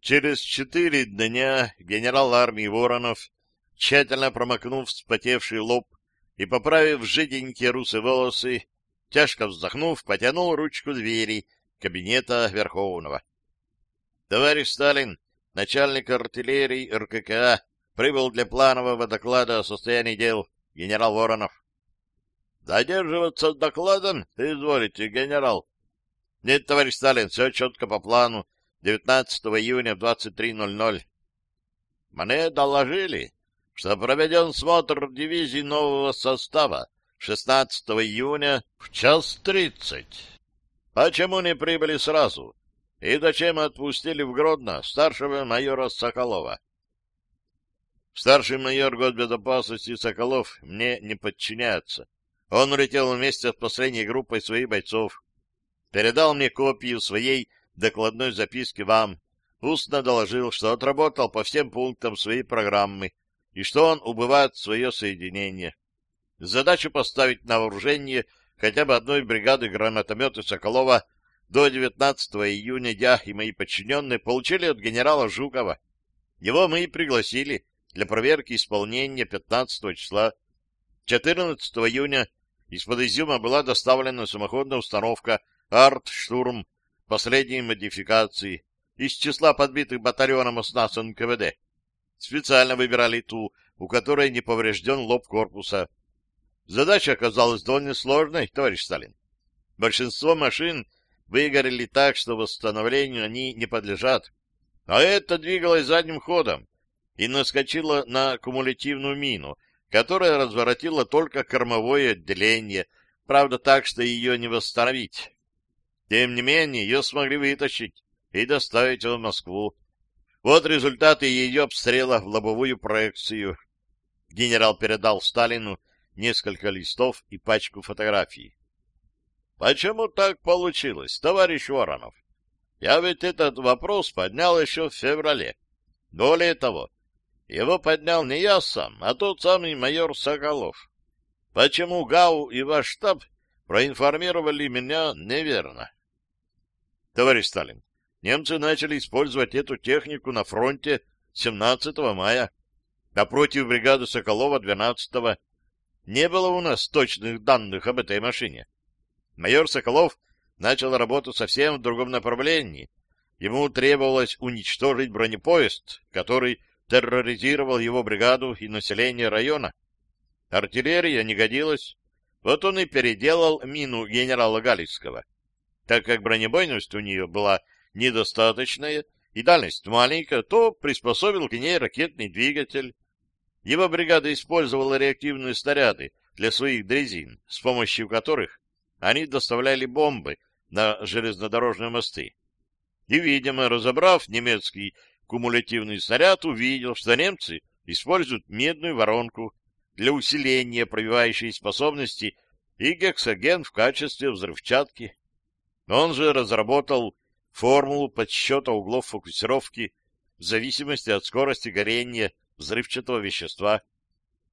Через четыре дня генерал армии Воронов, тщательно промокнув вспотевший лоб и поправив жиденькие русые волосы, тяжко вздохнув, потянул ручку двери кабинета Верховного. — Товарищ Сталин, начальник артиллерии РККА, прибыл для планового доклада о состоянии дел. Генерал Воронов. — Задерживаться докладом? Изволите, генерал. — Нет, товарищ Сталин, все четко по плану. 19 июня в 23.00. Мне доложили, что проведен смотр дивизии нового состава 16 июня в час тридцать. Почему не прибыли сразу? И зачем отпустили в Гродно старшего майора Соколова? Старший майор госбезопасности Соколов мне не подчиняется. Он улетел вместе с последней группой своих бойцов. Передал мне копию своей докладной записке вам, устно доложил, что отработал по всем пунктам своей программы и что он убывает в свое соединение. Задачу поставить на вооружение хотя бы одной бригады гранатомета Соколова до 19 июня я и мои подчиненные получили от генерала Жукова. Его мы и пригласили для проверки исполнения 15 числа. 14 июня из-под Изюма была доставлена самоходная установка «Арт-Штурм» последней модификации из числа подбитых батальоном ОСНАС НКВД. Специально выбирали ту, у которой не поврежден лоб корпуса. Задача оказалась довольно сложной, товарищ Сталин. Большинство машин выгорели так, что восстановлению они не подлежат. А это двигалось задним ходом и наскочило на кумулятивную мину, которая разворотила только кормовое отделение, правда так, что ее не восстановить. Тем не менее, ее смогли вытащить и доставить в Москву. Вот результаты ее обстрела в лобовую проекцию. Генерал передал Сталину несколько листов и пачку фотографий. Почему так получилось, товарищ Воронов? Я ведь этот вопрос поднял еще в феврале. Более того, его поднял не я сам, а тот самый майор Соколов. Почему ГАУ и ваш штаб проинформировали меня неверно? Товарищ Сталин, немцы начали использовать эту технику на фронте 17 мая, а против бригады Соколова 12 -го. Не было у нас точных данных об этой машине. Майор Соколов начал работу совсем в другом направлении. Ему требовалось уничтожить бронепоезд, который терроризировал его бригаду и население района. Артиллерия не годилась. Вот он и переделал мину генерала Галицкого. Так как бронебойность у нее была недостаточная и дальность маленькая, то приспособил к ней ракетный двигатель. Его бригада использовала реактивные снаряды для своих дрезин, с помощью которых они доставляли бомбы на железнодорожные мосты. И, видимо, разобрав немецкий кумулятивный снаряд, увидел, что немцы используют медную воронку для усиления пробивающей способности и гексоген в качестве взрывчатки. Он же разработал формулу подсчета углов фокусировки в зависимости от скорости горения взрывчатого вещества.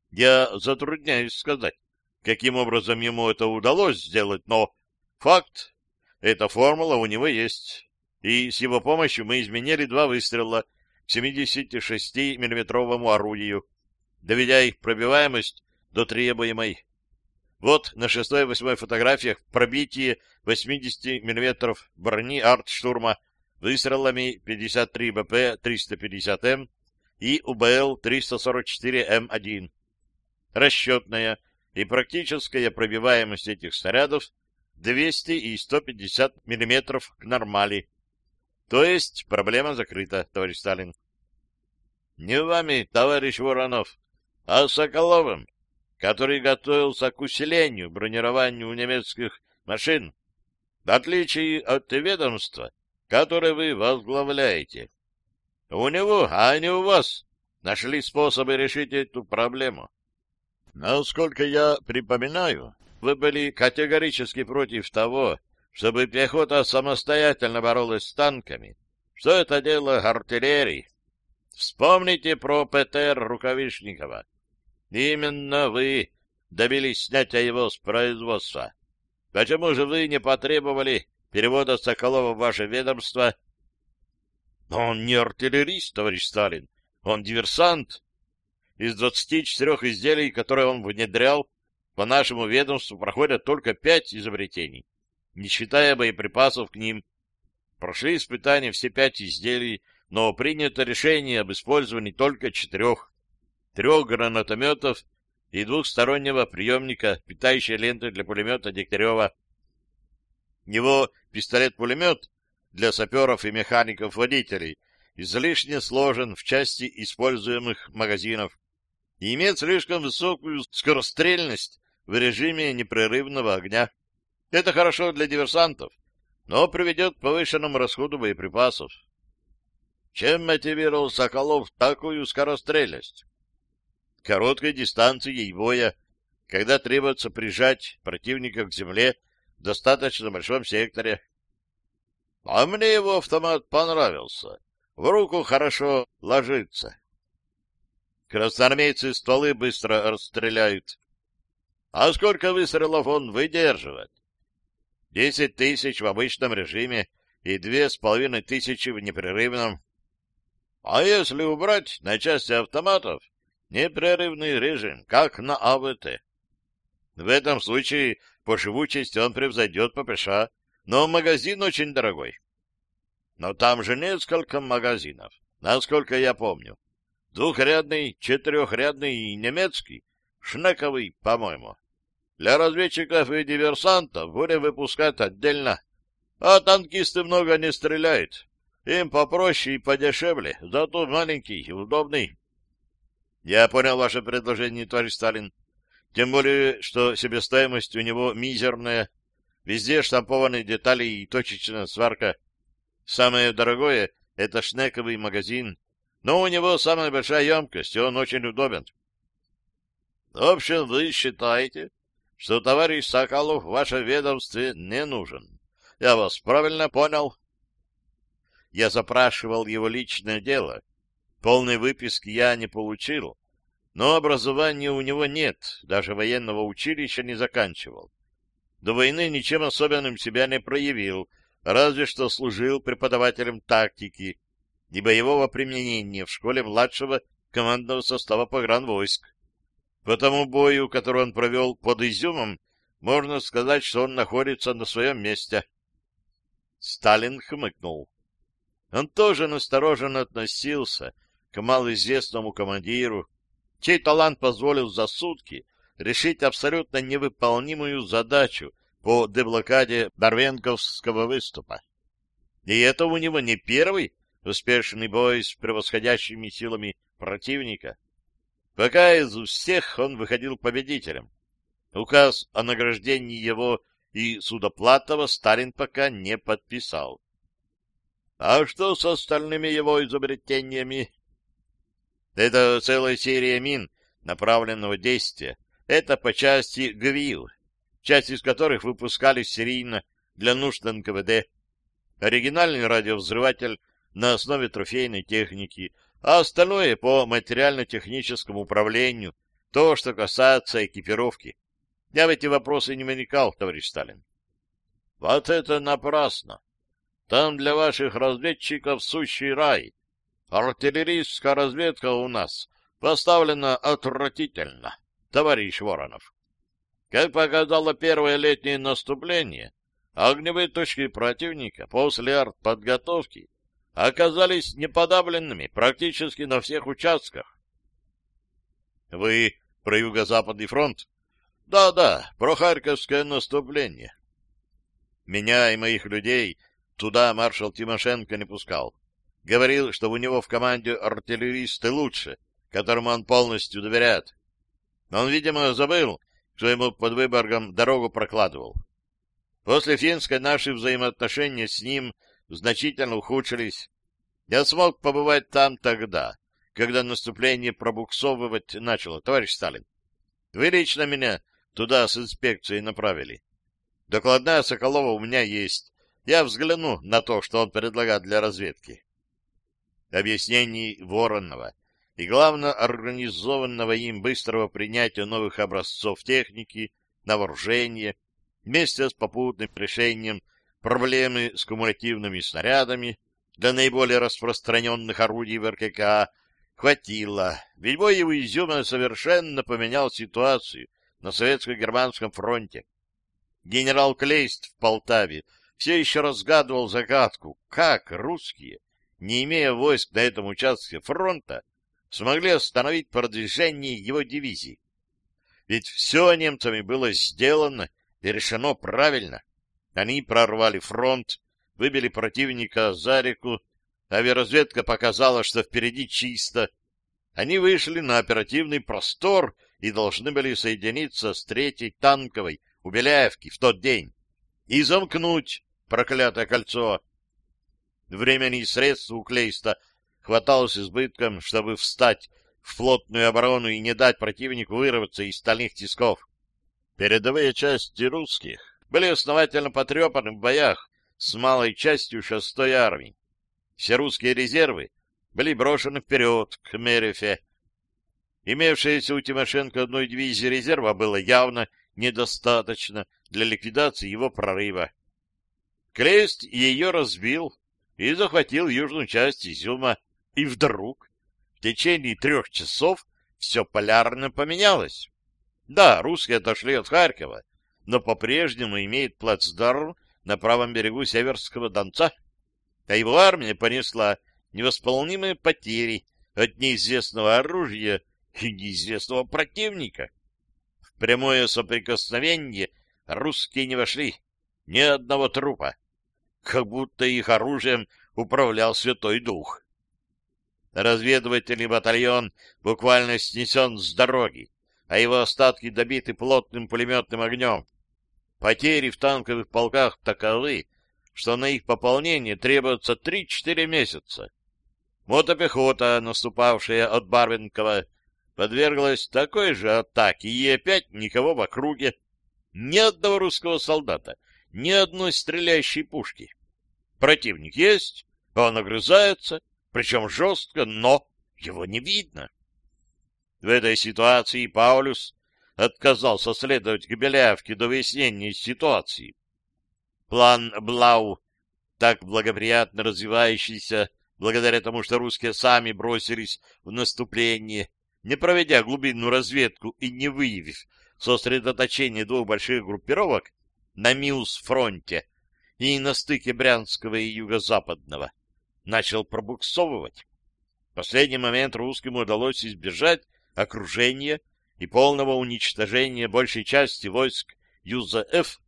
Я затрудняюсь сказать, каким образом ему это удалось сделать, но факт, эта формула у него есть. И с его помощью мы изменили два выстрела к 76 миллиметровому орудию, доведя их пробиваемость до требуемой. Вот на шестой и восьмой фотографиях пробитие 80 мм брони арт-штурма выстрелами 53 БП 350М и УБЛ-344М1. Расчетная и практическая пробиваемость этих снарядов 200 и 150 мм к нормали. То есть проблема закрыта, товарищ Сталин. Не вами, товарищ Воронов, а Соколовым который готовился к усилению бронированию немецких машин, в отличие от ведомства, которое вы возглавляете. У него, а не у вас, нашли способы решить эту проблему. Насколько я припоминаю, вы были категорически против того, чтобы пехота самостоятельно боролась с танками, что это дело артиллерии. Вспомните про ПТР Рукавишникова. Именно вы добились снятия его с производства. Почему же вы не потребовали перевода Соколова в ваше ведомство? Но он не артиллерист, товарищ Сталин. Он диверсант. Из 24 изделий, которые он внедрял, по нашему ведомству проходят только пять изобретений, не считая боеприпасов к ним. Прошли испытания все пять изделий, но принято решение об использовании только четырех. Трех гранатометов и двухстороннего приемника, питающей ленты для пулемета Дегтярева. Его пистолет-пулемет для саперов и механиков-водителей излишне сложен в части используемых магазинов и имеет слишком высокую скорострельность в режиме непрерывного огня. Это хорошо для диверсантов, но приведет к повышенному расходу боеприпасов. Чем мотивировал Соколов такую скорострельность? Короткой дистанцией боя, когда требуется прижать противника к земле в достаточно большом секторе. А мне его автомат понравился. В руку хорошо ложится. Красноармейцы стволы быстро расстреляют. А сколько выстрелов он выдерживает? Десять тысяч в обычном режиме и две с половиной тысячи в непрерывном. А если убрать на части автоматов непрерывный режим, как на АВТ? В этом случае по живучести он превзойдет ППШ, но магазин очень дорогой. Но там же несколько магазинов, насколько я помню. Двухрядный, четырехрядный и немецкий, шнековый, по-моему. Для разведчиков и диверсантов будем выпускать отдельно. А танкисты много не стреляют. Им попроще и подешевле, зато маленький и удобный. Я понял ваше предложение, товарищ Сталин. Тем более, что себестоимость у него мизерная. Везде штампованные детали и точечная сварка. Самое дорогое — это шнековый магазин. Но у него самая большая емкость, и он очень удобен. В общем, вы считаете, что товарищ Соколов в вашем ведомстве не нужен. Я вас правильно понял? Я запрашивал его личное дело. Полной выписки я не получил, но образования у него нет, даже военного училища не заканчивал. До войны ничем особенным себя не проявил, разве что служил преподавателем тактики и боевого применения в школе младшего командного состава погранвойск. По тому бою, который он провел под Изюмом, можно сказать, что он находится на своем месте. Сталин хмыкнул. Он тоже настороженно относился к малоизвестному командиру, чей талант позволил за сутки решить абсолютно невыполнимую задачу по деблокаде Барвенковского выступа. И это у него не первый успешный бой с превосходящими силами противника. Пока из всех он выходил победителем. Указ о награждении его и Судоплатова Сталин пока не подписал. А что с остальными его изобретениями? Это целая серия мин направленного действия. Это по части ГВИЛ, часть из которых выпускались серийно для нужд НКВД. Оригинальный радиовзрыватель на основе трофейной техники — а остальное по материально-техническому управлению, то, что касается экипировки. Я в эти вопросы не вникал, товарищ Сталин. Вот это напрасно. Там для ваших разведчиков сущий рай. Артиллерийская разведка у нас поставлена отвратительно, товарищ Воронов. Как показало первое летнее наступление, огневые точки противника после артподготовки оказались неподавленными практически на всех участках. Вы про Юго-Западный фронт? Да-да, про Харьковское наступление. Меня и моих людей туда маршал Тимошенко не пускал. Говорил, что у него в команде артиллеристы лучше, которому он полностью доверяет. Но он, видимо, забыл, что ему под Выборгом дорогу прокладывал. После финской наши взаимоотношения с ним значительно ухудшились. Я смог побывать там тогда, когда наступление пробуксовывать начало, товарищ Сталин. Вы лично меня туда с инспекцией направили. Докладная Соколова у меня есть. Я взгляну на то, что он предлагает для разведки. Объяснений Воронова и, главное, организованного им быстрого принятия новых образцов техники на вооружение вместе с попутным решением проблемы с кумулятивными снарядами для наиболее распространенных орудий в РКК хватило, ведь бой у Изюма совершенно поменял ситуацию на советско-германском фронте. Генерал Клейст в Полтаве все еще разгадывал загадку, как русские, не имея войск на этом участке фронта, смогли остановить продвижение его дивизии. Ведь все немцами было сделано и решено правильно. Они прорвали фронт, выбили противника за реку, авиаразведка показала, что впереди чисто. Они вышли на оперативный простор и должны были соединиться с третьей танковой у Беляевки в тот день и замкнуть проклятое кольцо. Времени и средств у Клейста хватало с избытком, чтобы встать в плотную оборону и не дать противнику вырваться из стальных тисков. Передовые части русских были основательно потрепаны в боях с малой частью шестой армии. Все русские резервы были брошены вперед к Мерефе. Имевшееся у Тимошенко одной дивизии резерва было явно недостаточно для ликвидации его прорыва. Клест ее разбил и захватил южную часть Изюма, и вдруг в течение трех часов все полярно поменялось. Да, русские отошли от Харькова, но по-прежнему имеет плацдарм на правом берегу Северского Донца, а его армия понесла невосполнимые потери от неизвестного оружия и неизвестного противника. В прямое соприкосновение русские не вошли, ни одного трупа, как будто их оружием управлял Святой Дух. Разведывательный батальон буквально снесен с дороги, а его остатки добиты плотным пулеметным огнем. Потери в танковых полках таковы, что на их пополнение требуется 3-4 месяца. Мотопехота, наступавшая от Барвинкова, подверглась такой же атаке, и опять никого в округе, ни одного русского солдата, ни одной стреляющей пушки. Противник есть, он огрызается, причем жестко, но его не видно. В этой ситуации Паулюс отказался следовать к Белявке до выяснения ситуации. План Блау, так благоприятно развивающийся благодаря тому, что русские сами бросились в наступление, не проведя глубинную разведку и не выявив сосредоточение двух больших группировок на Миус-фронте и на стыке Брянского и Юго-Западного, начал пробуксовывать. В последний момент русским удалось избежать окружения и полного уничтожения большей части войск ЮЗФ.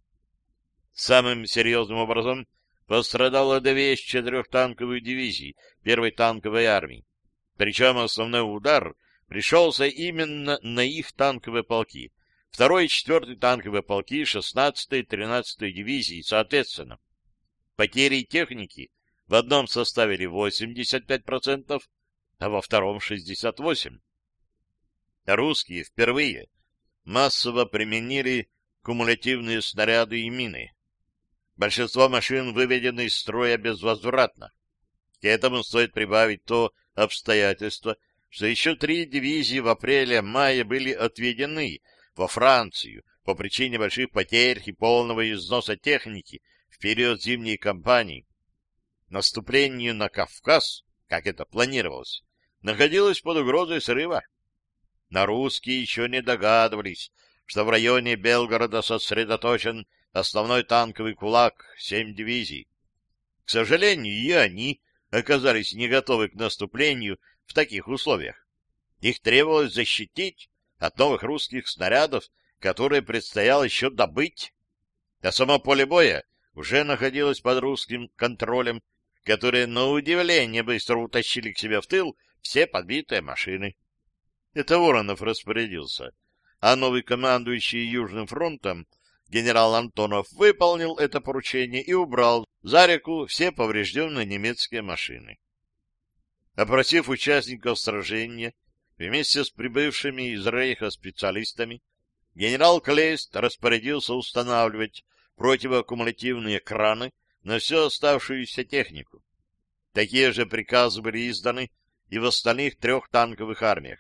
Самым серьезным образом пострадало две из четырех танковых дивизий первой танковой армии. Причем основной удар пришелся именно на их танковые полки, второй и четвертый танковые полки 16-й и 13-й дивизии, соответственно. Потери техники в одном составили 85%, а во втором 68%. Русские впервые массово применили кумулятивные снаряды и мины. Большинство машин выведены из строя безвозвратно. К этому стоит прибавить то обстоятельство, что еще три дивизии в апреле-мае были отведены во Францию по причине больших потерь и полного износа техники в период зимней кампании наступление на Кавказ, как это планировалось, находилось под угрозой срыва. На русские еще не догадывались, что в районе Белгорода сосредоточен основной танковый кулак, семь дивизий. К сожалению, и они оказались не готовы к наступлению в таких условиях. Их требовалось защитить от новых русских снарядов, которые предстояло еще добыть. А само поле боя уже находилось под русским контролем которые, на удивление, быстро утащили к себе в тыл все подбитые машины. Это Воронов распорядился, а новый командующий Южным фронтом генерал Антонов выполнил это поручение и убрал за реку все поврежденные немецкие машины. Опросив участников сражения вместе с прибывшими из Рейха специалистами, генерал Клейст распорядился устанавливать противоаккумулятивные краны на всю оставшуюся технику. Такие же приказы были изданы и в остальных трех танковых армиях.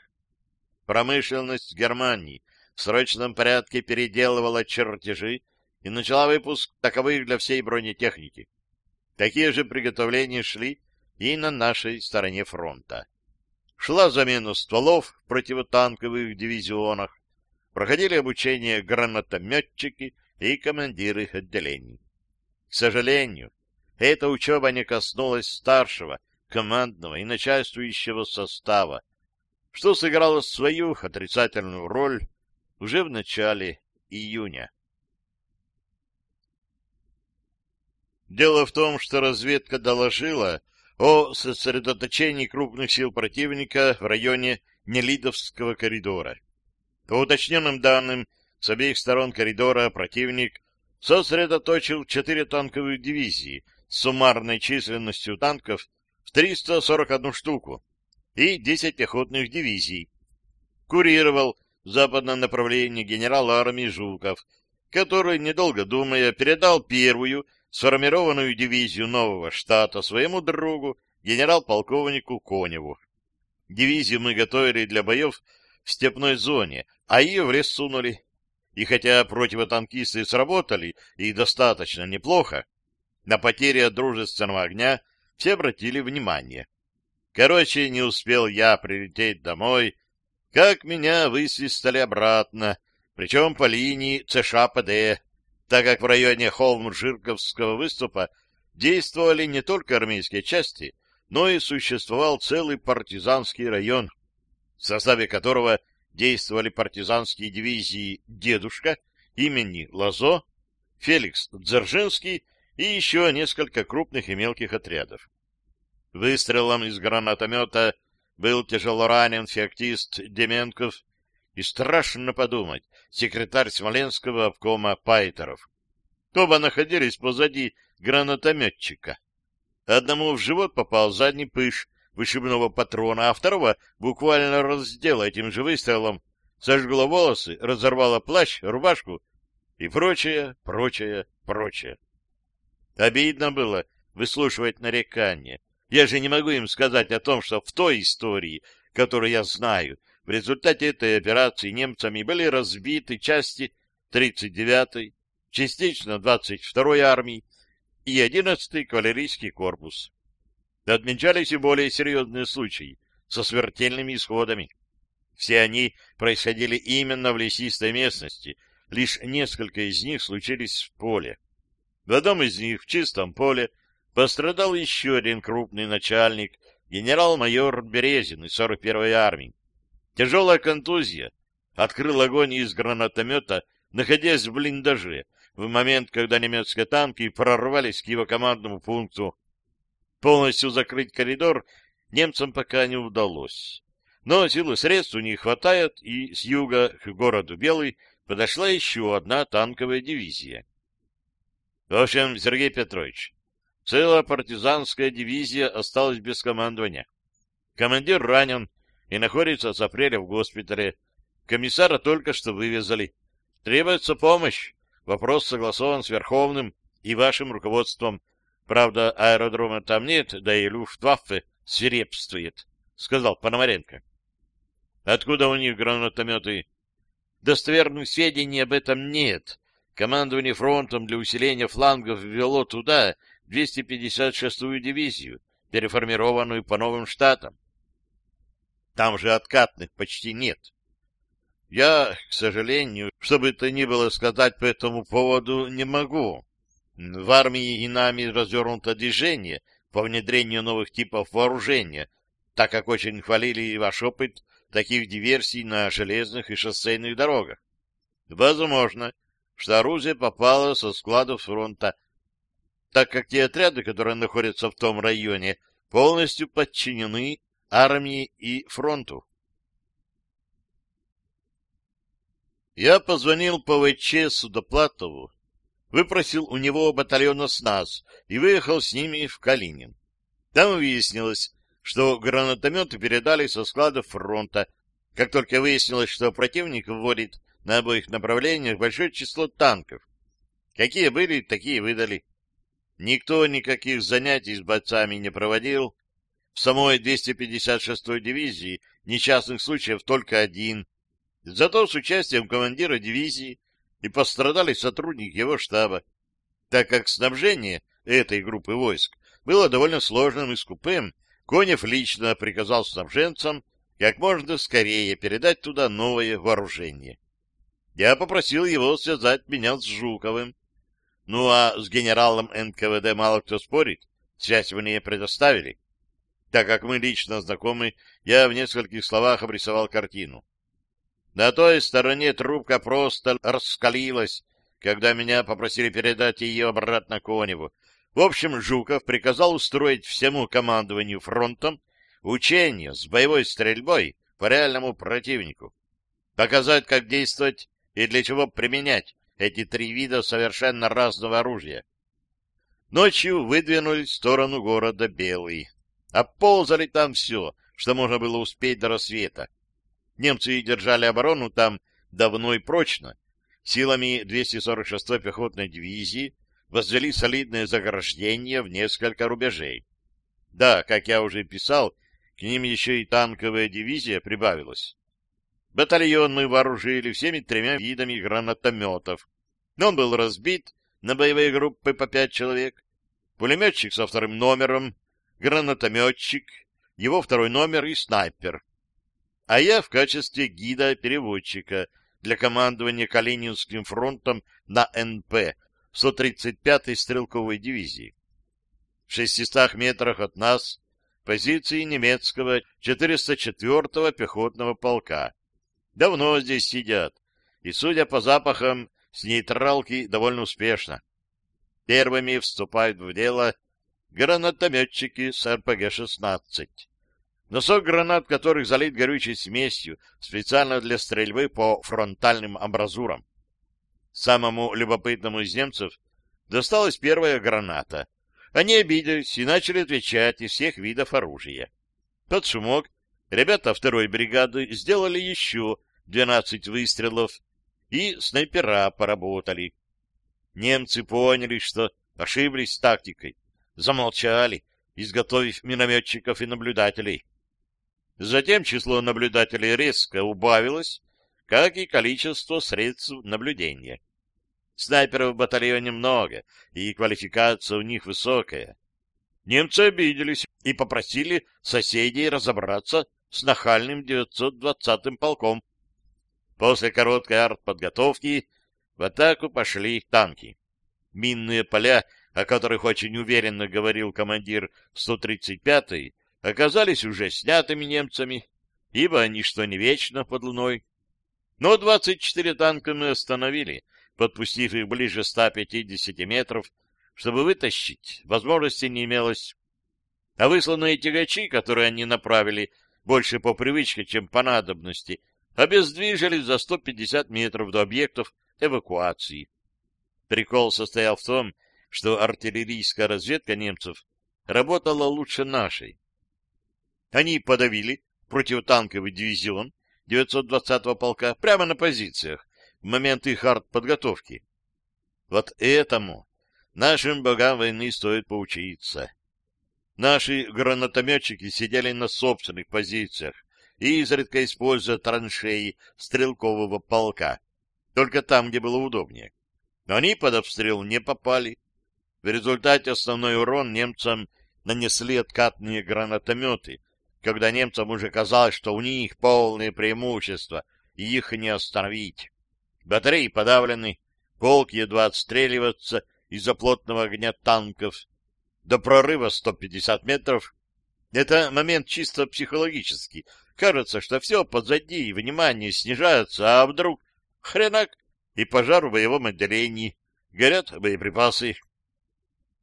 Промышленность Германии в срочном порядке переделывала чертежи и начала выпуск таковых для всей бронетехники. Такие же приготовления шли и на нашей стороне фронта. Шла замена стволов в противотанковых дивизионах, проходили обучение гранатометчики и командиры отделений. К сожалению, эта учеба не коснулась старшего, командного и начальствующего состава, что сыграло свою отрицательную роль уже в начале июня. Дело в том, что разведка доложила о сосредоточении крупных сил противника в районе Нелидовского коридора. По уточненным данным, с обеих сторон коридора противник сосредоточил четыре танковые дивизии с суммарной численностью танков в 341 штуку и 10 пехотных дивизий. Курировал западное направление генерал армии Жуков, который, недолго думая, передал первую сформированную дивизию нового штата своему другу, генерал-полковнику Коневу. Дивизию мы готовили для боев в степной зоне, а ее в лес сунули. И хотя противотанкисты сработали и достаточно неплохо, на потери от дружественного огня все обратили внимание. Короче, не успел я прилететь домой, как меня высвистали обратно, причем по линии ЦШПД, так как в районе Холм-Жирковского выступа действовали не только армейские части, но и существовал целый партизанский район, в составе которого действовали партизанские дивизии «Дедушка» имени Лазо, Феликс Дзержинский и еще несколько крупных и мелких отрядов. Выстрелом из гранатомета был тяжело ранен феоктист Деменков, и страшно подумать, секретарь Смоленского обкома Пайтеров. Оба находились позади гранатометчика. Одному в живот попал задний пыш вышибного патрона, а второго буквально раздела этим же выстрелом, сожгло волосы, разорвало плащ, рубашку и прочее, прочее, прочее. Обидно было выслушивать нарекания. Я же не могу им сказать о том, что в той истории, которую я знаю, в результате этой операции немцами были разбиты части 39-й, частично 22-й армии и 11-й кавалерийский корпус. Отмечались и более серьезные случаи со смертельными исходами. Все они происходили именно в лесистой местности, лишь несколько из них случились в поле. В одном из них, в чистом поле, Пострадал еще один крупный начальник, генерал-майор Березин из 41-й армии. Тяжелая контузия. Открыл огонь из гранатомета, находясь в блиндаже, в момент, когда немецкие танки прорвались к его командному пункту. Полностью закрыть коридор немцам пока не удалось. Но силы средств у них хватает, и с юга к городу Белый подошла еще одна танковая дивизия. В общем, Сергей Петрович, Целая партизанская дивизия осталась без командования. Командир ранен и находится с апреля в госпитале. Комиссара только что вывезали. Требуется помощь. Вопрос согласован с Верховным и вашим руководством. Правда, аэродрома там нет, да и Люфтваффе свирепствует, — сказал Пономаренко. — Откуда у них гранатометы? — Достоверных сведений об этом нет. Командование фронтом для усиления флангов ввело туда 256-ю дивизию, переформированную по новым штатам. Там же откатных почти нет. Я, к сожалению, что бы то ни было сказать по этому поводу, не могу. В армии и нами развернуто движение по внедрению новых типов вооружения, так как очень хвалили ваш опыт таких диверсий на железных и шоссейных дорогах. Возможно, что оружие попало со складов фронта так как те отряды, которые находятся в том районе, полностью подчинены армии и фронту. Я позвонил по ВЧ Судоплатову, выпросил у него батальона СНАС и выехал с ними в Калинин. Там выяснилось, что гранатометы передали со складов фронта. Как только выяснилось, что противник вводит на обоих направлениях большое число танков. Какие были, такие выдали. Никто никаких занятий с бойцами не проводил. В самой 256-й дивизии несчастных случаев только один. Зато с участием командира дивизии и пострадали сотрудники его штаба, так как снабжение этой группы войск было довольно сложным и скупым, Конев лично приказал снабженцам как можно скорее передать туда новое вооружение. Я попросил его связать меня с Жуковым. Ну а с генералом НКВД мало кто спорит, связь мне предоставили. Так как мы лично знакомы, я в нескольких словах обрисовал картину. На той стороне трубка просто раскалилась, когда меня попросили передать ее обратно Коневу. В общем, Жуков приказал устроить всему командованию фронтом учение с боевой стрельбой по реальному противнику, показать, как действовать и для чего применять эти три вида совершенно разного оружия. Ночью выдвинулись в сторону города Белый. Оползали там все, что можно было успеть до рассвета. Немцы держали оборону там давно и прочно. Силами 246-й пехотной дивизии возвели солидное заграждение в несколько рубежей. Да, как я уже писал, к ним еще и танковая дивизия прибавилась. Батальон мы вооружили всеми тремя видами гранатометов. Он был разбит на боевые группы по пять человек. Пулеметчик со вторым номером, гранатометчик, его второй номер и снайпер. А я в качестве гида-переводчика для командования Калининским фронтом на НП 135-й стрелковой дивизии. В 600 метрах от нас позиции немецкого 404-го пехотного полка. Давно здесь сидят, и, судя по запахам, с нейтралки довольно успешно. Первыми вступают в дело гранатометчики с РПГ-16. Носок гранат, которых залит горючей смесью, специально для стрельбы по фронтальным амбразурам. Самому любопытному из немцев досталась первая граната — они обиделись и начали отвечать из всех видов оружия. Под шумок ребята второй бригады сделали еще 12 выстрелов, и снайпера поработали. Немцы поняли, что ошиблись с тактикой, замолчали, изготовив минометчиков и наблюдателей. Затем число наблюдателей резко убавилось, как и количество средств наблюдения. Снайперов в батальоне много, и квалификация у них высокая. Немцы обиделись и попросили соседей разобраться с нахальным 920-м полком. После короткой артподготовки в атаку пошли танки. Минные поля, о которых очень уверенно говорил командир 135-й, оказались уже снятыми немцами, ибо ничто не вечно под луной. Но 24 танка мы остановили — подпустив их ближе 150 метров, чтобы вытащить, возможности не имелось. А высланные тягачи, которые они направили больше по привычке, чем по надобности, обездвижились за 150 метров до объектов эвакуации. Прикол состоял в том, что артиллерийская разведка немцев работала лучше нашей. Они подавили противотанковый дивизион 920-го полка прямо на позициях, в момент их артподготовки. Вот этому нашим богам войны стоит поучиться. Наши гранатометчики сидели на собственных позициях и изредка используя траншеи стрелкового полка, только там, где было удобнее. Но они под обстрел не попали. В результате основной урон немцам нанесли откатные гранатометы, когда немцам уже казалось, что у них полное преимущество, и их не остановить. Батареи подавлены, полк едва отстреливается из-за плотного огня танков. До прорыва 150 метров. Это момент чисто психологический. Кажется, что все позади, внимание снижается, а вдруг хренак и пожар в боевом отделении. Горят боеприпасы.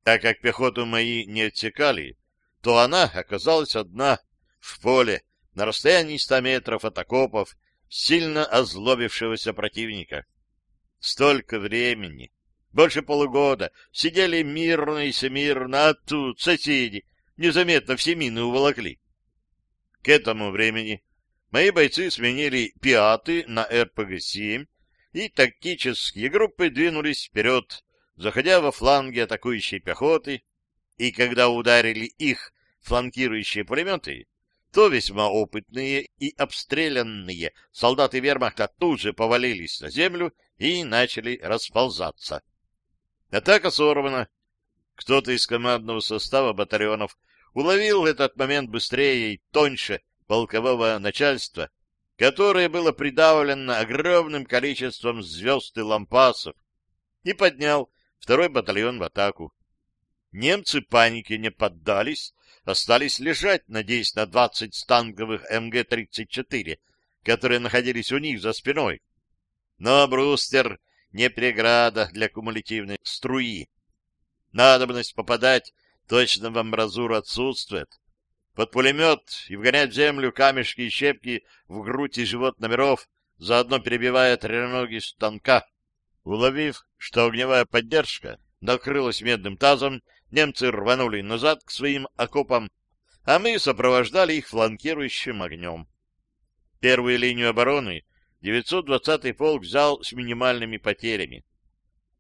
Так как пехоту мои не отсекали, то она оказалась одна в поле на расстоянии 100 метров от окопов сильно озлобившегося противника. Столько времени, больше полугода, сидели мирно и смирно, а тут соседи незаметно все мины уволокли. К этому времени мои бойцы сменили пиаты на РПГ-7, и тактические группы двинулись вперед, заходя во фланги атакующей пехоты, и когда ударили их фланкирующие пулеметы, то весьма опытные и обстрелянные солдаты вермахта тут же повалились на землю и начали расползаться. Атака сорвана. Кто-то из командного состава батальонов уловил этот момент быстрее и тоньше полкового начальства, которое было придавлено огромным количеством звезд и лампасов, и поднял второй батальон в атаку. Немцы паники не поддались, остались лежать, надеясь на 20 станковых МГ-34, которые находились у них за спиной. Но Брустер не преграда для кумулятивной струи. Надобность попадать точно в амбразуру отсутствует. Под пулемет и вгонять в землю камешки и щепки в грудь и живот номеров, заодно перебивая треноги станка. Уловив, что огневая поддержка накрылась медным тазом, немцы рванули назад к своим окопам, а мы сопровождали их фланкирующим огнем. Первую линию обороны 920-й полк взял с минимальными потерями.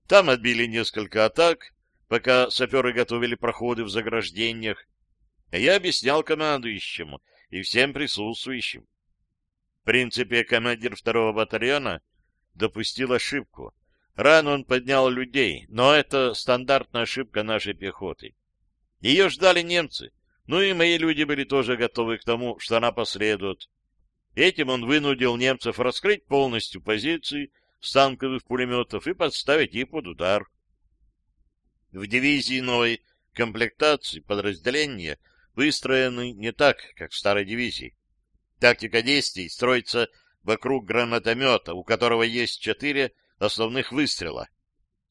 Там отбили несколько атак, пока саперы готовили проходы в заграждениях, а я объяснял командующему и всем присутствующим. В принципе, командир второго батальона допустил ошибку. Рано он поднял людей, но это стандартная ошибка нашей пехоты. Ее ждали немцы, ну и мои люди были тоже готовы к тому, что она последует. Этим он вынудил немцев раскрыть полностью позиции станковых пулеметов и подставить их под удар. В дивизии новой комплектации подразделения выстроены не так, как в старой дивизии. Тактика действий строится вокруг гранатомета, у которого есть четыре основных выстрела.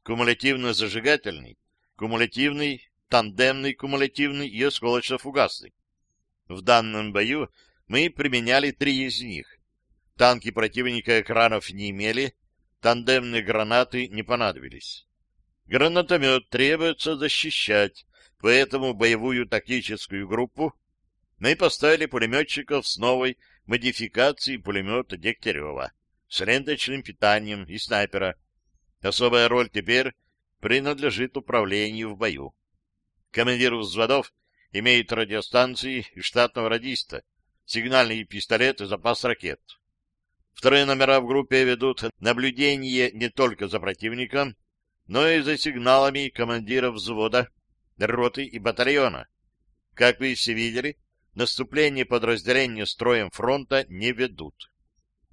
Кумулятивно-зажигательный, кумулятивный, тандемный кумулятивный и осколочно-фугасный. В данном бою мы применяли три из них. Танки противника экранов не имели, тандемные гранаты не понадобились. Гранатомет требуется защищать, поэтому боевую тактическую группу мы поставили пулеметчиков с новой модификацией пулемета Дегтярева с ленточным питанием и снайпера. Особая роль теперь принадлежит управлению в бою. Командир взводов имеет радиостанции и штатного радиста, сигнальный пистолет и запас ракет. Вторые номера в группе ведут наблюдение не только за противником, но и за сигналами командиров взвода, роты и батальона. Как вы все видели, наступление подразделения строем фронта не ведут.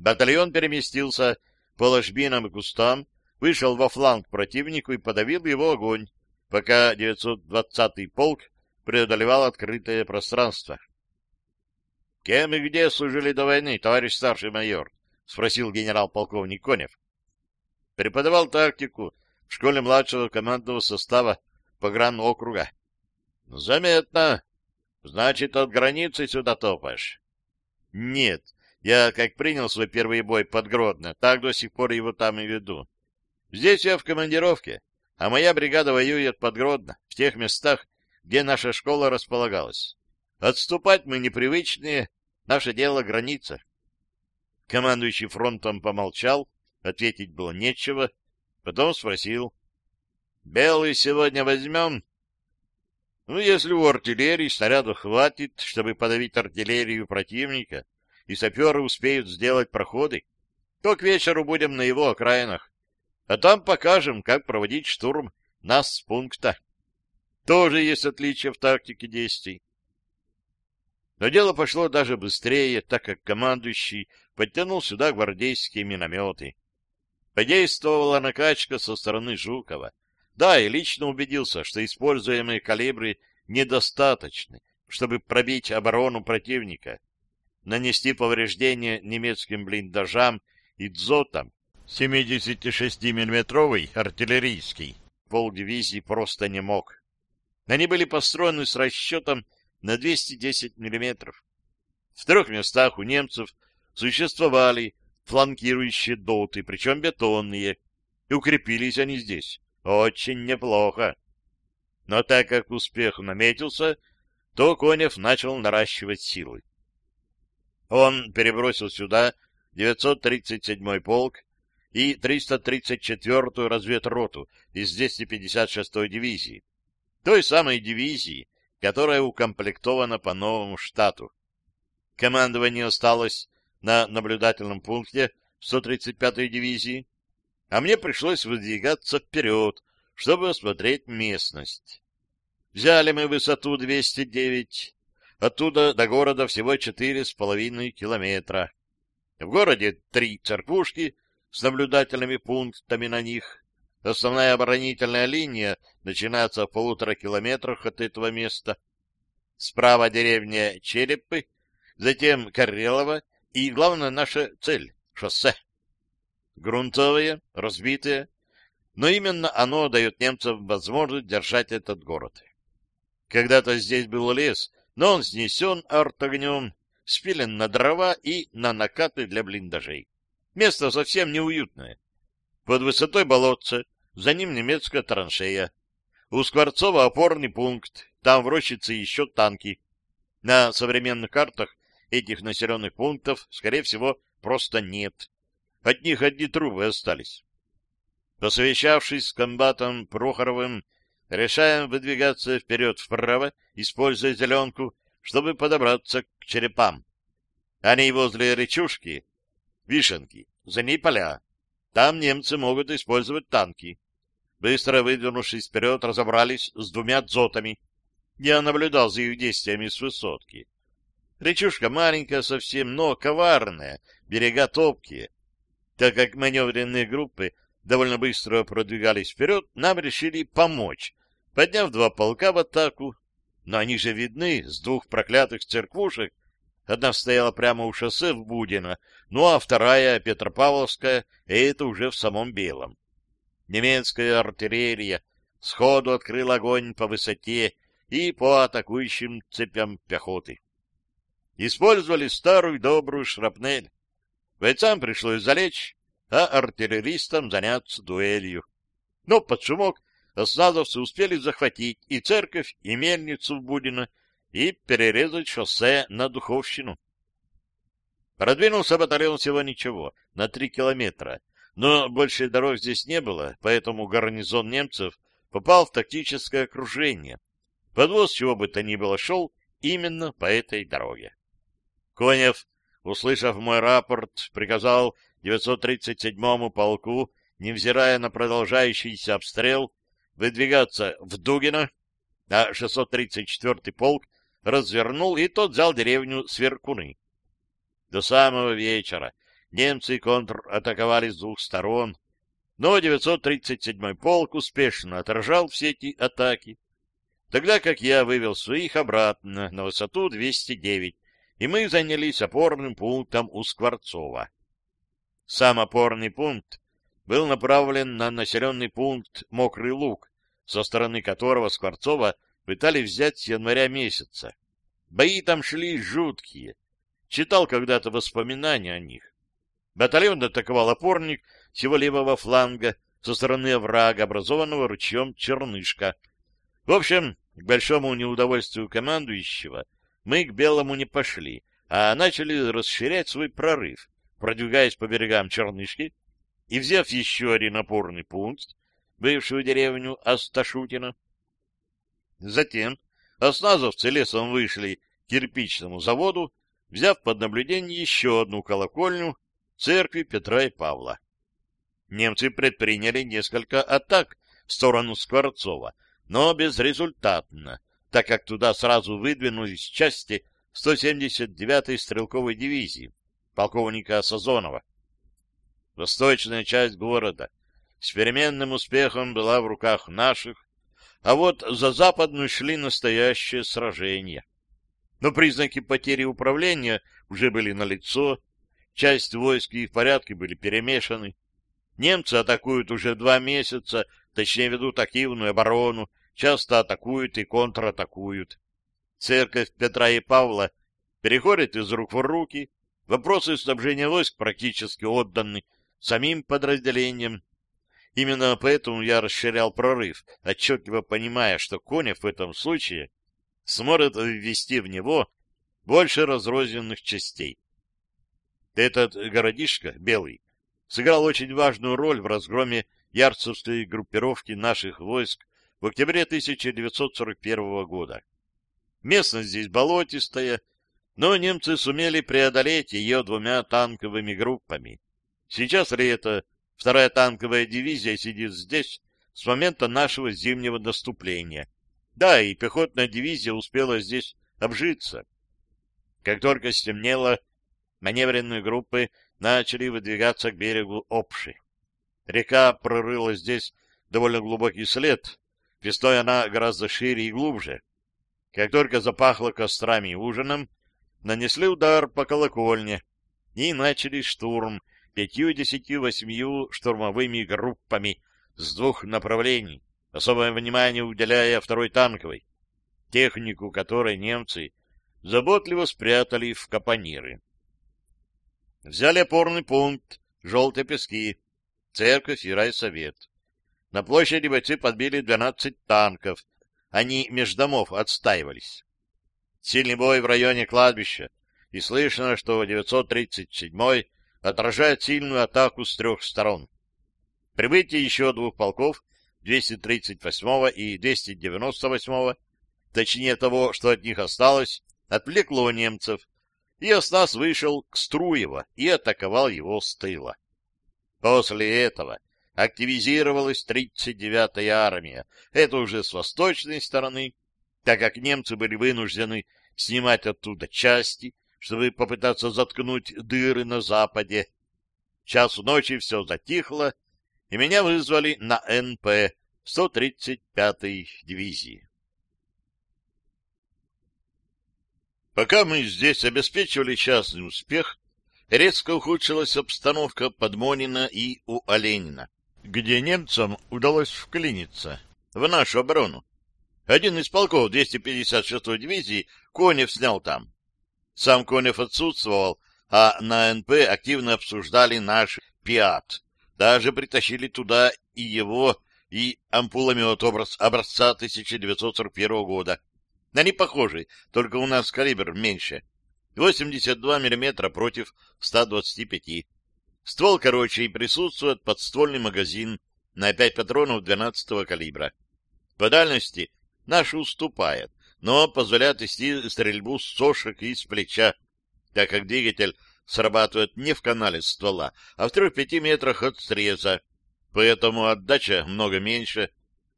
Батальон переместился по ложбинам и кустам, вышел во фланг противнику и подавил его огонь, пока 920-й полк преодолевал открытое пространство. — Кем и где служили до войны, товарищ старший майор? — спросил генерал-полковник Конев. — Преподавал тактику в школе младшего командного состава погранокруга. — Заметно. Значит, от границы сюда топаешь? — Нет. Я, как принял свой первый бой под Гродно, так до сих пор его там и веду. Здесь я в командировке, а моя бригада воюет под Гродно, в тех местах, где наша школа располагалась. Отступать мы непривычные, наше дело граница. Командующий фронтом помолчал, ответить было нечего, Потом спросил. — Белый сегодня возьмем? — Ну, если у артиллерии снарядов хватит, чтобы подавить артиллерию противника, и саперы успеют сделать проходы, то к вечеру будем на его окраинах, а там покажем, как проводить штурм нас с пункта. Тоже есть отличие в тактике действий. Но дело пошло даже быстрее, так как командующий подтянул сюда гвардейские минометы. Подействовала накачка со стороны Жукова. Да, и лично убедился, что используемые калибры недостаточны, чтобы пробить оборону противника, нанести повреждения немецким блиндажам и дзотам. 76 миллиметровый артиллерийский полдивизии просто не мог. Они были построены с расчетом на 210 миллиметров. В трех местах у немцев существовали фланкирующие доты, причем бетонные, и укрепились они здесь очень неплохо. Но так как успех наметился, то Конев начал наращивать силы. Он перебросил сюда 937-й полк и 334-ю разведроту из 256-й дивизии, той самой дивизии, которая укомплектована по новому штату. Командование осталось на наблюдательном пункте 135-й дивизии, а мне пришлось выдвигаться вперед, чтобы осмотреть местность. Взяли мы высоту 209, оттуда до города всего четыре с половиной километра. В городе три церквушки с наблюдательными пунктами на них. Основная оборонительная линия начинается в полутора километрах от этого места. Справа деревня Черепы, затем Карелова и, главное, наша цель — шоссе. Грунтовые, разбитые, но именно оно дает немцам возможность держать этот город. Когда-то здесь был лес, но он снесен артогнем, спилен на дрова и на накаты для блиндажей. Место совсем неуютное. Под высотой болотца, за ним немецкая траншея. У Скворцова опорный пункт, там в рощице еще танки. На современных картах этих населенных пунктов, скорее всего, просто нет. От них одни трубы остались. Посовещавшись с комбатом Прохоровым, решаем выдвигаться вперед-вправо, используя зеленку, чтобы подобраться к черепам. Они возле речушки, вишенки, за ней поля. Там немцы могут использовать танки. Быстро выдвинувшись вперед, разобрались с двумя дзотами. Я наблюдал за их действиями с высотки. Речушка маленькая совсем, но коварная, берега топкие. Так как маневренные группы довольно быстро продвигались вперед, нам решили помочь, подняв два полка в атаку. Но они же видны с двух проклятых церквушек. Одна стояла прямо у шоссе в Будино, ну а вторая, Петропавловская, и это уже в самом Белом. Немецкая артиллерия сходу открыла огонь по высоте и по атакующим цепям пехоты. Использовали старую добрую шрапнель. Бойцам пришлось залечь, а артиллеристам заняться дуэлью. Но под шумок осназовцы успели захватить и церковь, и мельницу в Будино, и перерезать шоссе на Духовщину. Продвинулся батальон всего ничего, на три километра, но больше дорог здесь не было, поэтому гарнизон немцев попал в тактическое окружение. Подвоз чего бы то ни было шел именно по этой дороге. Конев, услышав мой рапорт, приказал 937-му полку, невзирая на продолжающийся обстрел, выдвигаться в Дугино, а 634-й полк развернул, и тот взял деревню Сверкуны. До самого вечера немцы контратаковали с двух сторон, но 937-й полк успешно отражал все эти атаки, тогда как я вывел своих обратно на высоту 209, и мы занялись опорным пунктом у Скворцова. Сам опорный пункт был направлен на населенный пункт Мокрый Луг, со стороны которого Скворцова пытались взять с января месяца. Бои там шли жуткие. Читал когда-то воспоминания о них. Батальон атаковал опорник всего левого фланга со стороны оврага, образованного ручьем Чернышка. В общем, к большому неудовольствию командующего, мы к Белому не пошли, а начали расширять свой прорыв, продвигаясь по берегам Чернышки и взяв еще один опорный пункт, бывшую деревню Асташутина. Затем осназовцы лесом вышли к кирпичному заводу, взяв под наблюдение еще одну колокольню церкви Петра и Павла. Немцы предприняли несколько атак в сторону Скворцова, но безрезультатно, так как туда сразу выдвинулись части 179-й стрелковой дивизии полковника Сазонова. Восточная часть города с переменным успехом была в руках наших, а вот за западную шли настоящие сражения. Но признаки потери управления уже были налицо, Часть войск и их порядки были перемешаны. Немцы атакуют уже два месяца, точнее ведут активную оборону, часто атакуют и контратакуют. Церковь Петра и Павла переходит из рук в руки, вопросы снабжения войск практически отданы самим подразделениям. Именно поэтому я расширял прорыв, отчетливо понимая, что Конев в этом случае сможет ввести в него больше разрозненных частей. Этот городишко, Белый, сыграл очень важную роль в разгроме ярцевской группировки наших войск в октябре 1941 года. Местность здесь болотистая, но немцы сумели преодолеть ее двумя танковыми группами. Сейчас лето, вторая танковая дивизия сидит здесь с момента нашего зимнего наступления. Да, и пехотная дивизия успела здесь обжиться. Как только стемнело, маневренные группы начали выдвигаться к берегу Обши. Река прорыла здесь довольно глубокий след, весной она гораздо шире и глубже. Как только запахло кострами и ужином, нанесли удар по колокольне и начали штурм пятью-десятью-восьмью штурмовыми группами с двух направлений, особое внимание уделяя второй танковой, технику которой немцы заботливо спрятали в капониры. Взяли опорный пункт «Желтые пески», церковь и райсовет. На площади бойцы подбили 12 танков, они меж домов отстаивались. Сильный бой в районе кладбища, и слышно, что 937-й отражает сильную атаку с трех сторон. Прибытие еще двух полков, 238-го и 298-го, точнее того, что от них осталось, отвлекло немцев, и Оснас вышел к Струево и атаковал его с тыла. После этого активизировалась 39-я армия, это уже с восточной стороны, так как немцы были вынуждены снимать оттуда части, чтобы попытаться заткнуть дыры на западе. В часу ночи все затихло, и меня вызвали на НП 135-й дивизии. Пока мы здесь обеспечивали частный успех, резко ухудшилась обстановка под Монина и у Оленина, где немцам удалось вклиниться в нашу оборону. Один из полков 256-й дивизии Конев снял там. Сам Конев отсутствовал, а на НП активно обсуждали наш ПИАТ. Даже притащили туда и его, и ампуломет образца 1941 года. Они похожи, только у нас калибр меньше. 82 мм против 125. Ствол короче и присутствует подствольный магазин на 5 патронов 12 калибра. По дальности наш уступает, но позволяет вести стрельбу с сошек и с плеча, так как двигатель срабатывает не в канале ствола, а в 3-5 метрах от среза, поэтому отдача много меньше.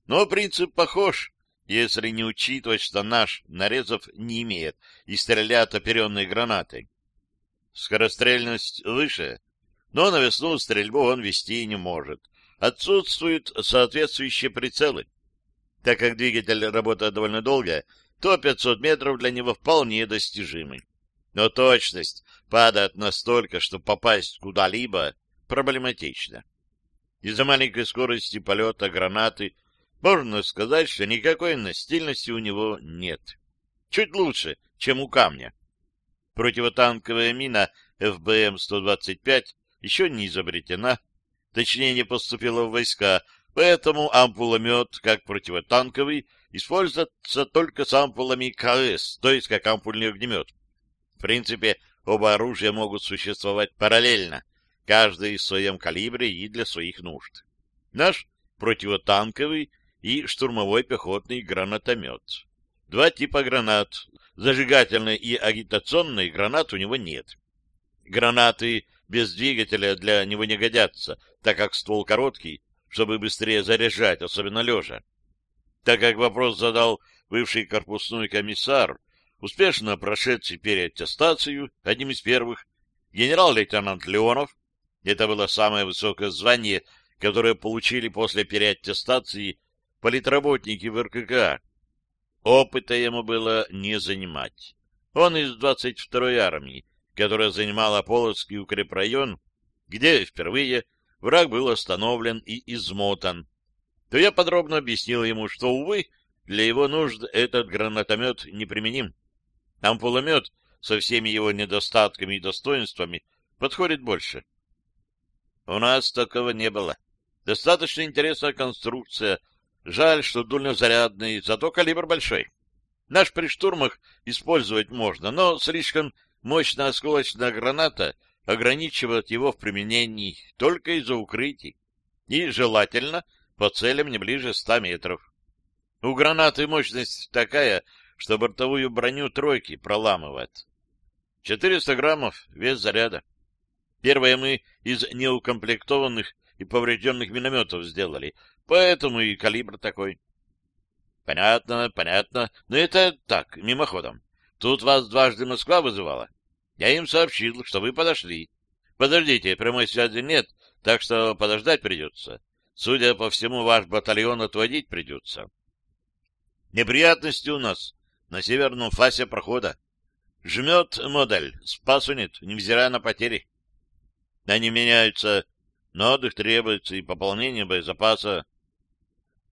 Но принцип похож, если не учитывать, что наш нарезов не имеет и стреляет оперенной гранатой. Скорострельность выше, но на весну стрельбу он вести не может. Отсутствуют соответствующие прицелы. Так как двигатель работает довольно долго, то 500 метров для него вполне достижимы. Но точность падает настолько, что попасть куда-либо проблематично. Из-за маленькой скорости полета гранаты можно сказать, что никакой настильности у него нет. Чуть лучше, чем у камня. Противотанковая мина ФБМ-125 еще не изобретена, точнее не поступила в войска, поэтому ампуломет, как противотанковый, используется только с ампулами КС, то есть как ампульный огнемет. В принципе, оба оружия могут существовать параллельно, каждый в своем калибре и для своих нужд. Наш противотанковый и штурмовой пехотный гранатомет. Два типа гранат. Зажигательной и агитационной гранат у него нет. Гранаты без двигателя для него не годятся, так как ствол короткий, чтобы быстрее заряжать, особенно лежа так как вопрос задал бывший корпусной комиссар, успешно прошедший переаттестацию, одним из первых, генерал-лейтенант Леонов, это было самое высокое звание, которое получили после переаттестации политработники в РКК. Опыта ему было не занимать. Он из 22-й армии, которая занимала Полоцкий укрепрайон, где впервые враг был остановлен и измотан, то я подробно объяснил ему, что, увы, для его нужд этот гранатомет неприменим. Ампуломет со всеми его недостатками и достоинствами подходит больше. У нас такого не было. Достаточно интересная конструкция. Жаль, что дульнозарядный, зато калибр большой. Наш при штурмах использовать можно, но слишком мощная осколочная граната ограничивает его в применении только из-за укрытий. И желательно по целям не ближе ста метров. У гранаты мощность такая, что бортовую броню тройки проламывает. 400 граммов вес заряда. Первое мы из неукомплектованных и поврежденных минометов сделали, поэтому и калибр такой. Понятно, понятно. Но это так, мимоходом. Тут вас дважды Москва вызывала. Я им сообщил, что вы подошли. Подождите, прямой связи нет, так что подождать придется. Судя по всему, ваш батальон отводить придется. Неприятности у нас на северном фасе прохода. Жмет модель, спасу нет, невзирая на потери. Они меняются, но отдых требуется и пополнение боезапаса.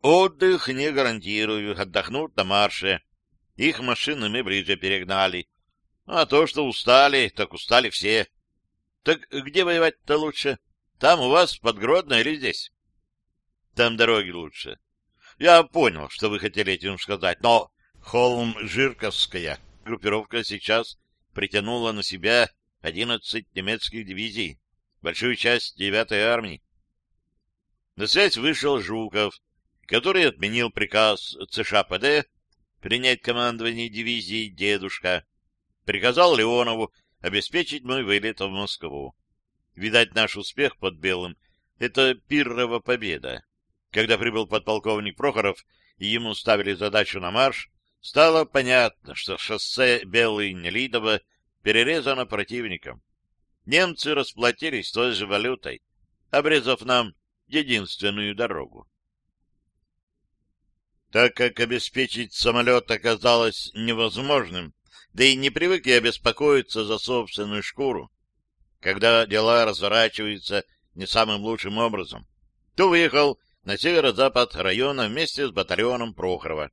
Отдых не гарантирую, отдохнут на марше. Их машины мы ближе перегнали. А то, что устали, так устали все. Так где воевать-то лучше? Там у вас, под Гродно или здесь? Там дороги лучше. Я понял, что вы хотели этим сказать, но холм Жирковская группировка сейчас притянула на себя 11 немецких дивизий, большую часть 9-й армии. На связь вышел Жуков, который отменил приказ ЦШПД принять командование дивизии «Дедушка», приказал Леонову обеспечить мой вылет в Москву. Видать, наш успех под Белым — это пиррова победа. Когда прибыл подполковник Прохоров, и ему ставили задачу на марш, стало понятно, что шоссе Белый-Нелидово перерезано противником. Немцы расплатились той же валютой, обрезав нам единственную дорогу. Так как обеспечить самолет оказалось невозможным, да и не привык я беспокоиться за собственную шкуру, когда дела разворачиваются не самым лучшим образом, то выехал на северо-запад района вместе с батальоном Прохорова.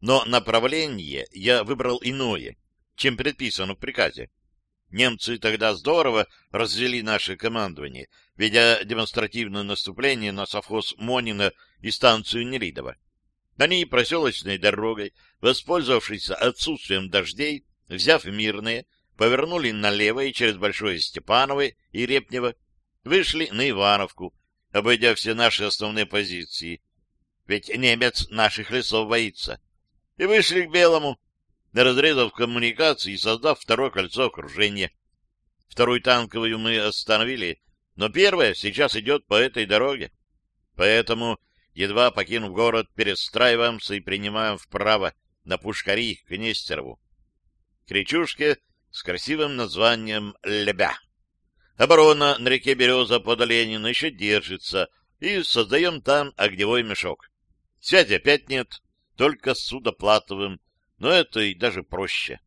Но направление я выбрал иное, чем предписано в приказе. Немцы тогда здорово развели наше командование, ведя демонстративное наступление на совхоз Монина и станцию Нелидово. Они проселочной дорогой, воспользовавшись отсутствием дождей, взяв мирные, повернули налево и через Большое Степаново и Репнево вышли на Ивановку, обойдя все наши основные позиции. Ведь немец наших лесов боится. И вышли к Белому, разрезав коммуникации и создав второе кольцо окружения. Вторую танковую мы остановили, но первая сейчас идет по этой дороге. Поэтому едва покинув город, перестраиваемся и принимаем вправо на Пушкари к Нестерову. К речушке с красивым названием Лебя. Оборона на реке Береза под Оленина еще держится, и создаем там огневой мешок. Связи опять нет, только с Судоплатовым, но это и даже проще.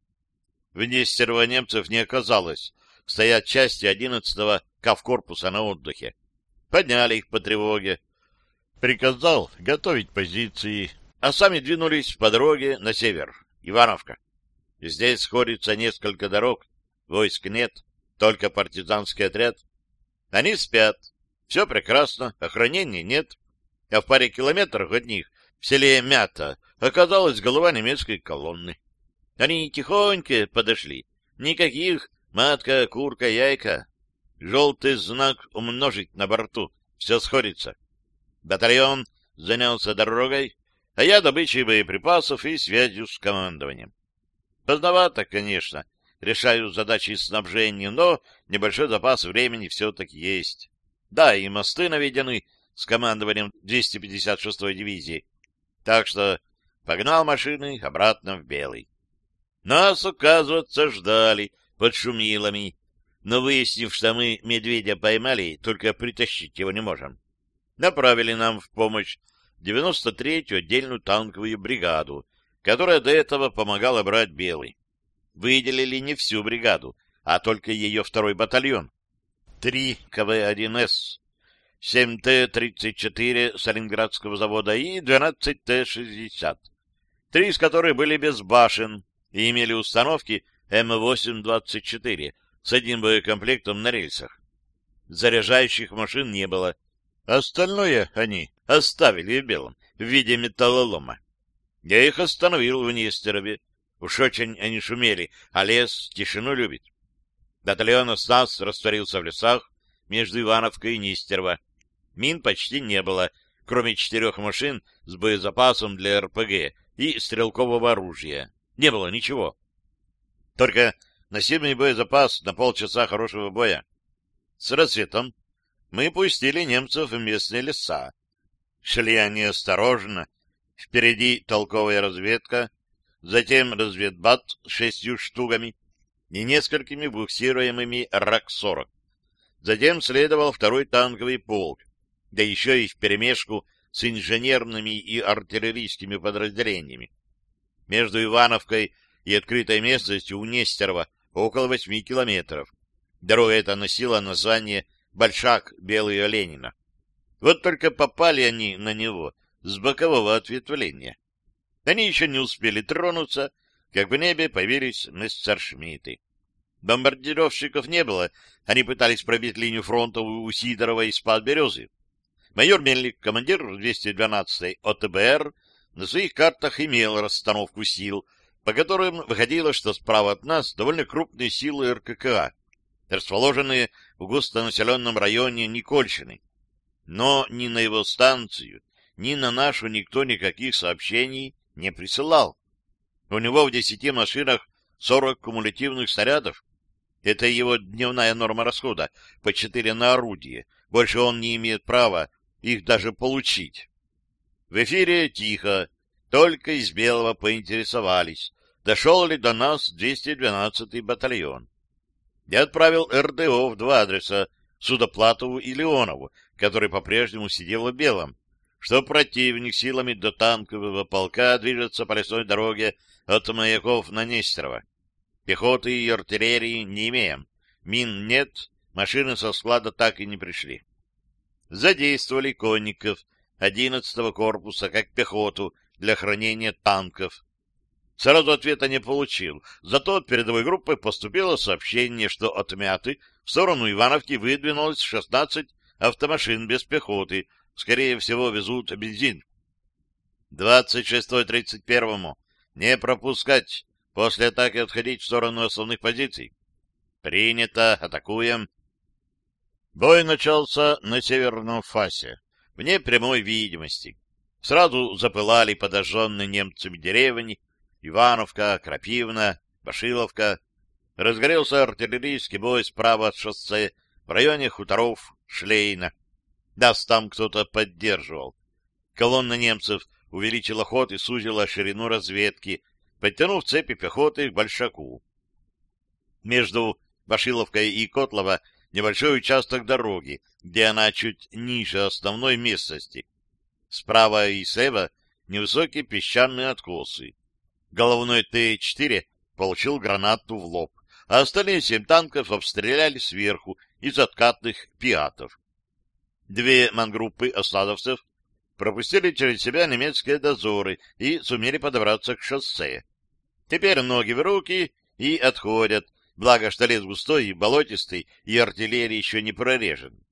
В Нестерово немцев не оказалось, стоят части 11-го кавкорпуса на отдыхе. Подняли их по тревоге, приказал готовить позиции, а сами двинулись по дороге на север, Ивановка. Здесь сходится несколько дорог, войск нет, только партизанский отряд. Они спят, все прекрасно, охранения нет, а в паре километров от них, в селе Мята, оказалась голова немецкой колонны. Они тихонько подошли, никаких матка, курка, яйка. Желтый знак умножить на борту, все сходится. Батальон занялся дорогой, а я добычей боеприпасов и связью с командованием. Поздновато, конечно, решаю задачи снабжения, но небольшой запас времени все-таки есть. Да, и мосты наведены с командованием 256-й дивизии, так что погнал машины обратно в Белый. Нас, оказывается, ждали под шумилами, но выяснив, что мы медведя поймали, только притащить его не можем направили нам в помощь 93-ю отдельную танковую бригаду, которая до этого помогала брать Белый. Выделили не всю бригаду, а только ее второй батальон. Три КВ-1С, 7 Т-34 Сталинградского завода и 12 Т-60, три из которых были без башен и имели установки М8-24 с одним боекомплектом на рельсах. Заряжающих машин не было, Остальное они оставили в белом, в виде металлолома. Я их остановил в Нестерове. Уж очень они шумели, а лес тишину любит. Батальон нас растворился в лесах между Ивановкой и Нестерово. Мин почти не было, кроме четырех машин с боезапасом для РПГ и стрелкового оружия. Не было ничего. Только носимый боезапас на полчаса хорошего боя. С рассветом мы пустили немцев в местные леса. Шли они осторожно, Впереди толковая разведка, затем разведбат с шестью штугами и несколькими буксируемыми РАК-40. Затем следовал второй танковый полк, да еще и вперемешку с инженерными и артиллерийскими подразделениями. Между Ивановкой и открытой местностью у Нестерова около восьми километров. Дорога эта носила название Большак Белый Ленина. Вот только попали они на него с бокового ответвления. Они еще не успели тронуться, как в небе появились мессершмитты. Бомбардировщиков не было, они пытались пробить линию фронта у Сидорова из-под березы. Майор Мельник, командир 212-й ОТБР, на своих картах имел расстановку сил, по которым выходило, что справа от нас довольно крупные силы РККА, расположенные в густонаселенном районе Никольщины. Но ни на его станцию, ни на нашу никто никаких сообщений не присылал. У него в десяти машинах сорок кумулятивных снарядов. Это его дневная норма расхода, по четыре на орудие. Больше он не имеет права их даже получить. В эфире тихо, только из Белого поинтересовались, дошел ли до нас 212-й батальон. Я отправил РДО в два адреса, Судоплатову и Леонову, который по-прежнему сидел в Белом, что противник силами до танкового полка движется по лесной дороге от маяков на Нестерово. Пехоты и артиллерии не имеем, мин нет, машины со склада так и не пришли задействовали конников 11-го корпуса как пехоту для хранения танков. Сразу ответа не получил, зато от передовой группы поступило сообщение, что от Мяты в сторону Ивановки выдвинулось 16 автомашин без пехоты, скорее всего, везут бензин. 26-31-му не пропускать, после атаки отходить в сторону основных позиций. Принято, атакуем. Бой начался на северном фасе, вне прямой видимости. Сразу запылали подожженные немцами деревни, Ивановка, Крапивна, Башиловка. Разгорелся артиллерийский бой справа от шоссе в районе хуторов Шлейна. Нас там кто-то поддерживал. Колонна немцев увеличила ход и сузила ширину разведки, подтянув цепи пехоты к Большаку. Между Башиловкой и Котлова небольшой участок дороги, где она чуть ниже основной местности. Справа и слева невысокие песчаные откосы. Головной Т-4 получил гранату в лоб, а остальные семь танков обстреляли сверху из откатных пиатов. Две мангруппы осадовцев пропустили через себя немецкие дозоры и сумели подобраться к шоссе. Теперь ноги в руки и отходят, Благо, что лес густой и болотистый, и артиллерия еще не прорежен.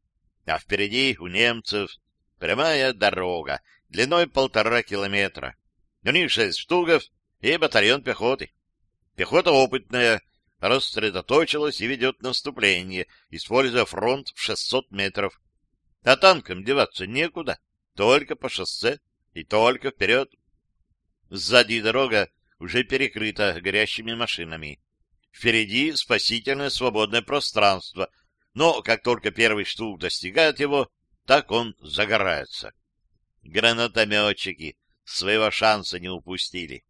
А впереди у немцев прямая дорога, длиной полтора километра. У них шесть штугов и батальон пехоты. Пехота опытная, рассредоточилась и ведет наступление, используя фронт в 600 метров. А танкам деваться некуда, только по шоссе и только вперед. Сзади дорога уже перекрыта горящими машинами. Впереди спасительное свободное пространство, но как только первый штук достигает его, так он загорается. Гранатометчики своего шанса не упустили.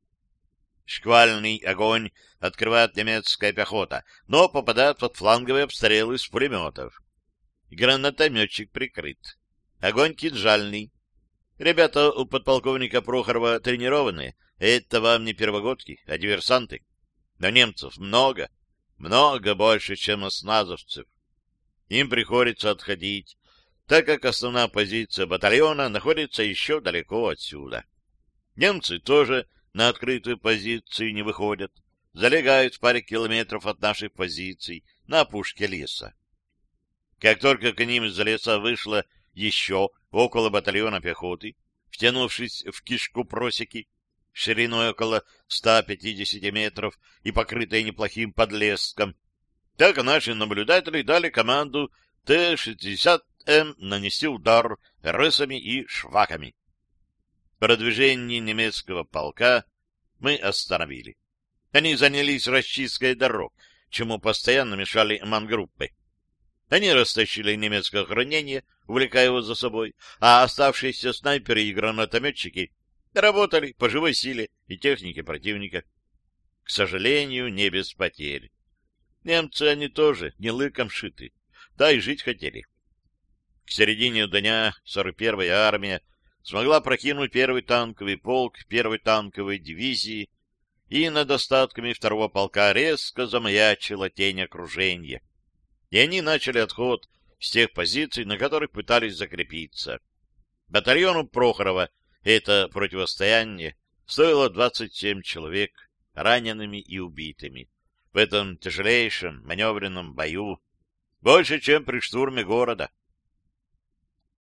Шквальный огонь открывает немецкая пехота, но попадает под фланговые обстрелы из пулеметов. Гранатометчик прикрыт. Огонь кинжальный. Ребята у подполковника Прохорова тренированные. Это вам не первогодки, а диверсанты. Но немцев много, много больше, чем осназовцев. Им приходится отходить, так как основная позиция батальона находится еще далеко отсюда. Немцы тоже на открытую позицию не выходят, залегают в паре километров от наших позиций на опушке леса. Как только к ним из леса вышло еще около батальона пехоты, втянувшись в кишку просеки, шириной около 150 метров и покрытой неплохим подлеском. Так наши наблюдатели дали команду Т-60М нанести удар рысами и шваками. Продвижение немецкого полка мы остановили. Они занялись расчисткой дорог, чему постоянно мешали мангруппы. Они растащили немецкое охранение, увлекая его за собой, а оставшиеся снайперы и гранатометчики Работали по живой силе и технике противника. К сожалению, не без потерь. Немцы они тоже не лыком шиты, да и жить хотели. К середине дня 41-я армия смогла прокинуть первый танковый полк первой танковой дивизии, и над остатками второго полка резко замаячила тень окружения. И они начали отход с тех позиций, на которых пытались закрепиться. Батальону Прохорова это противостояние стоило 27 человек ранеными и убитыми. В этом тяжелейшем маневренном бою больше, чем при штурме города —